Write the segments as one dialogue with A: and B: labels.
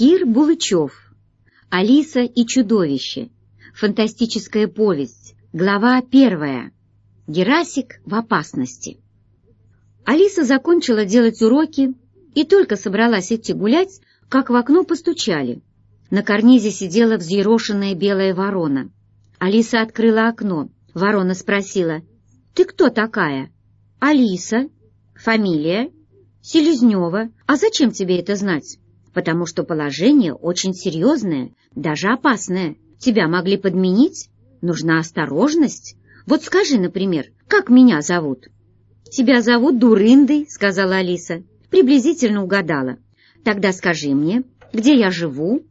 A: Кир Булычев. Алиса и чудовище. Фантастическая повесть. Глава первая. Герасик в опасности. Алиса закончила делать уроки и только собралась идти гулять, как в окно постучали. На карнизе сидела взъерошенная белая ворона. Алиса открыла окно. Ворона спросила, «Ты кто такая?» «Алиса». «Фамилия?» «Селезнева. А зачем тебе это знать?» «Потому что положение очень серьезное, даже опасное. Тебя могли подменить. Нужна осторожность. Вот скажи, например, как меня зовут?» «Тебя зовут Дурындой», — сказала Алиса. Приблизительно угадала. «Тогда скажи мне, где я живу?»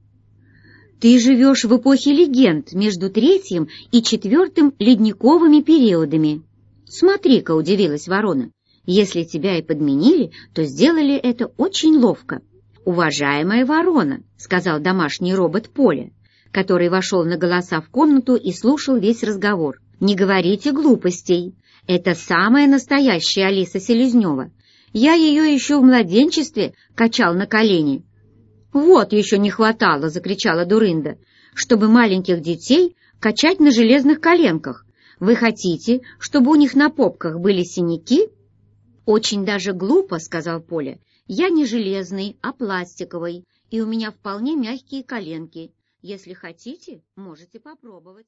A: «Ты живешь в эпохе легенд между третьим и четвертым ледниковыми периодами». «Смотри-ка», — удивилась ворона, — «если тебя и подменили, то сделали это очень ловко». «Уважаемая ворона», — сказал домашний робот Поля, который вошел на голоса в комнату и слушал весь разговор. «Не говорите глупостей. Это самая настоящая Алиса Селезнева. Я ее еще в младенчестве качал на колени». «Вот еще не хватало!» — закричала Дурында. «Чтобы маленьких детей качать на железных коленках. Вы хотите, чтобы у них на попках были синяки?» «Очень даже глупо», — сказал Поля. «Я не железный, а пластиковый, и у меня вполне мягкие коленки. Если хотите, можете попробовать».